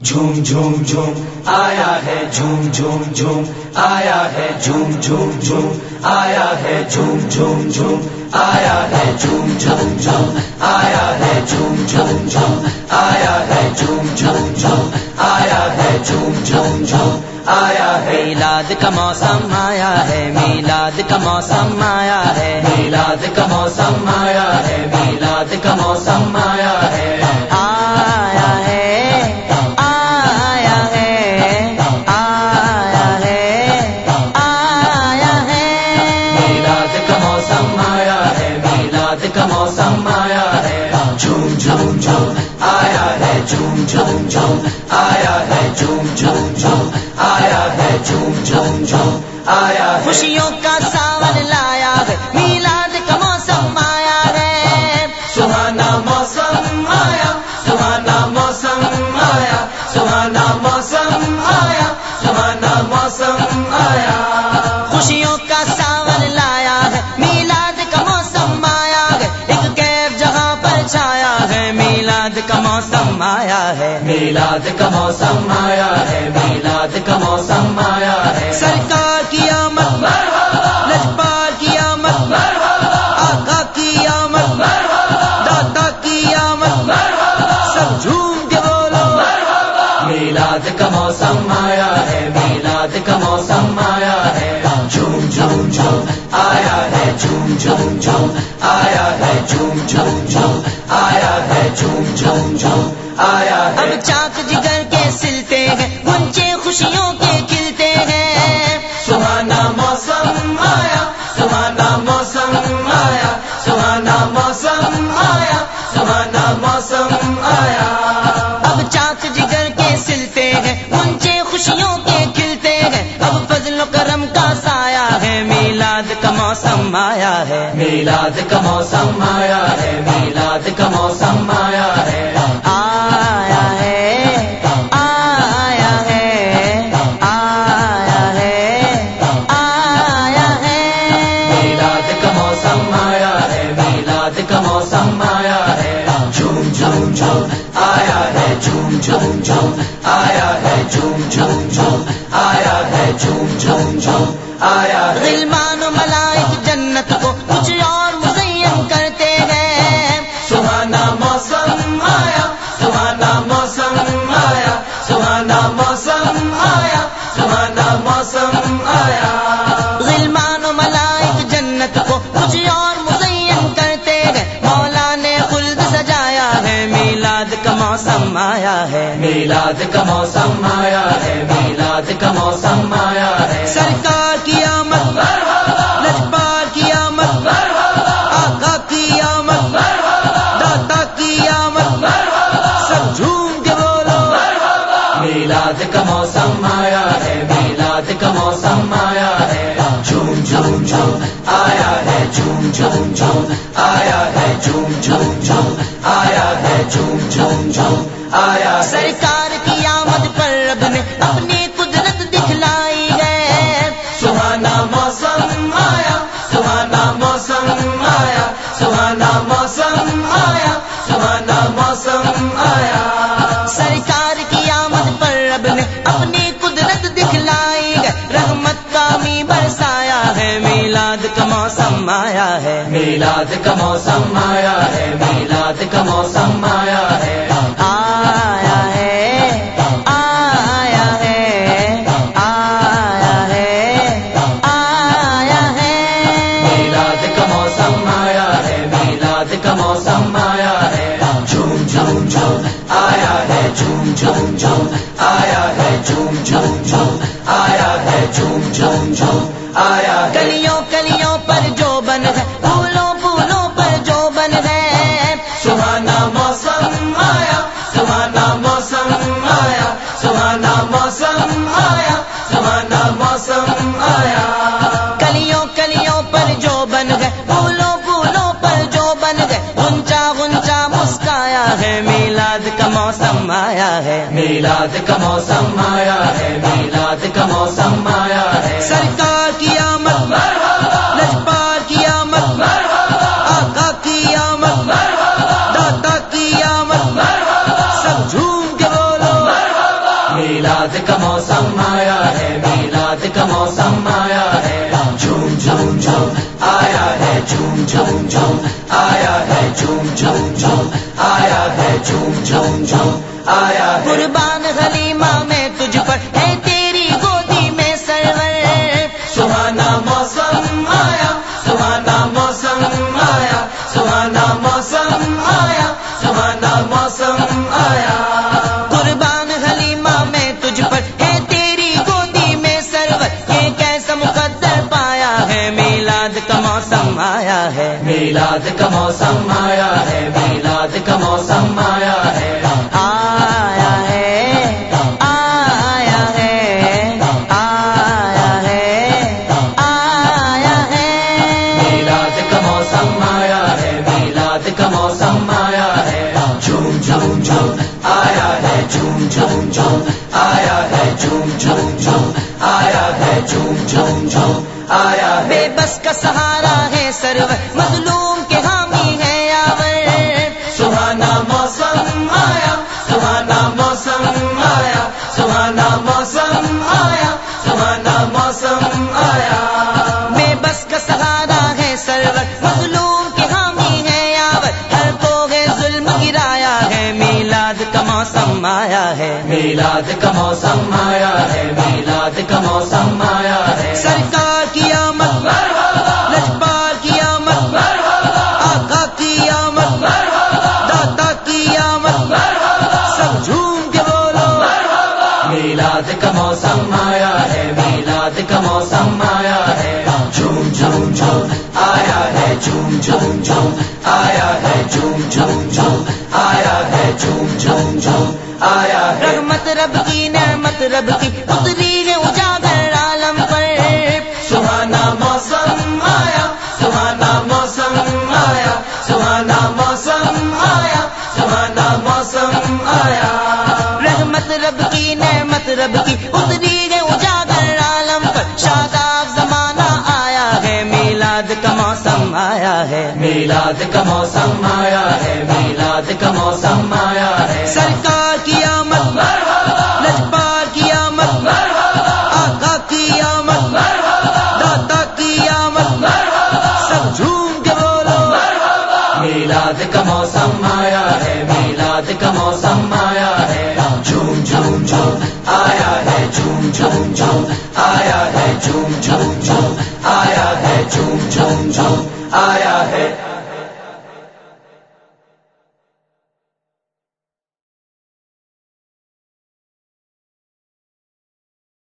جھوم جھوم جھوم آیا ہے جھوم جھوم جھوم آیا ہے جھوم جھوم جھوم آیا ہے جھوم جھوم جھوم آیا ہے جھوم جھوم جھوم آیا ہے جھوم جھوم جھوم آیا ہے جھوم جھوم جھوم آیا ہے جھوم جھوم جھوم آیا ہے میلاد کا موسم آیا ہے میلاد کا موسم آیا ہے میلاد کا موسم آیا ہے میلاد کا موسم آیا ہے جھوم آیا ہے جھوم جھوم جھوم، آیا ہے جھوم جھوم جھوم، آیا خوشیوں کا ساون لایا ہے میلا میلاد کا موسم آیا ہے میلاد کا موسم آیا ہے۔ سرکار کی آمد لجپال کی آمد آقا کی آمد دادا کی آمد سب جھوم کے بولو۔ میلاد کا موسم آیا ہے میلاد کا موسم آیا ہے۔ جھوم جھوم جھوم آیا ہے جھوم جھوم جھوم آیا ہے جھوم جھوم جھوم آیا ہے جھوم جھوم جھوم۔ آیا اب ہے چاک جگر کے سلتے ہیں گنچے خوشیوں کے کھلتے ہیں۔ سہانا موسم آیا سہانا موسم آیا سہانا موسم آیا سہانا موسم آیا۔ اب چاک جگر کے سلتے ہیں گنچے خوشیوں کے کھلتے ہیں۔ اب فضل و کرم کا سایہ ہے میلاد کا موسم آیا ہے۔ میلاد کا موسم آیا ہے میلاد کا موسم آیا جھوم جھوم آیا ہے جھوم جھوم جھوم آیا غلمان و ملائک جنت کو کچھ اور مزین کرتے ہیں۔ سہانا موسم آیا سہانا موسم آیا سہانا موسم آیا سہانا موسم آیا۔ کا موسم آیا ہے میلاد کا موسم آیا ہے۔ سرکار کی آمد لجپال کی آمد آقا کی آمد دادا کی آمد سب جھوم کے بولو۔ میلاد کا موسم آیا ہے میلاد کا موسم آیا ہے۔ جھوم جھوم جھوم آیا ہے جھوم جھوم جھوم آیا ہے جھوم جھوم جھوم آیا ہے جھوم جھوم جھوم آیا سرکار اپنی قدرت دکھلائے ہے رحمت کا می برسایا ہے، میلاد کا موسم آیا ہے۔ میلاد کا موسم آیا ہے، میلاد کا موسم آیا ہے۔ جھوم جھوم جھوم آیا ہے جھوم جھوم جھوم آیا ہے موسم آیا ہے، میلاد کا موسم آیا ہے۔ جھوم جھوم جھوم، آیا ہے، جھوم جھوم جھوم، آیا ہے، جھوم جھوم جھوم، آیا ہے، جھوم جھوم جھوم، آیا ہے۔ قربان حلیمہ میں میلاد کا موسم آیا ہے میلاد کا موسم آیا ہے۔ آیا ہے آیا ہے آیا ہے آیا ہے۔ میلاد کا موسم آیا ہے میلاد کا موسم آیا ہے۔ جھوم جھوم جھوم آیا ہے جھوم جھوم جھوم آیا ہے جھوم جھوم جھوم آیا ہے جھوم جھوم جھوم آیا ہے۔ بے بس کا سہارا میلاد کا موسم آیا ہے میلاد کا موسم آیا ہے۔ سرکار کی آمد لجپال کی آمد آقا کی آمد داتا کی آمد سب جھوم کے بولو۔ میلاد کا موسم آیا ہے میلاد کا موسم آیا ہے۔ جھوم جھوم جھوم آیا ہے جھوم جھوم جھوم آیا ہے جھوم جھوم جھوم آیا ہے جھوم جھوم جھوم۔ رحمت رب کی نعمت رب کی اتری ہے اجاگر عالم پر۔ سہانا موسم آیا سہانا موسم آیا سہانا موسم آیا سہانا موسم آیا۔ رحمت رب کی نعمت رب کی اتری ہے اجاگر عالم پر۔ شاداب زمانہ آیا ہے میلاد کا موسم آیا ہے۔ میلاد کا موسم آیا ہے میلاد کا موسم آیا آیا ہے جھوم جھوم جھوم آیا ہے جھوم جھوم جھوم آیا ہے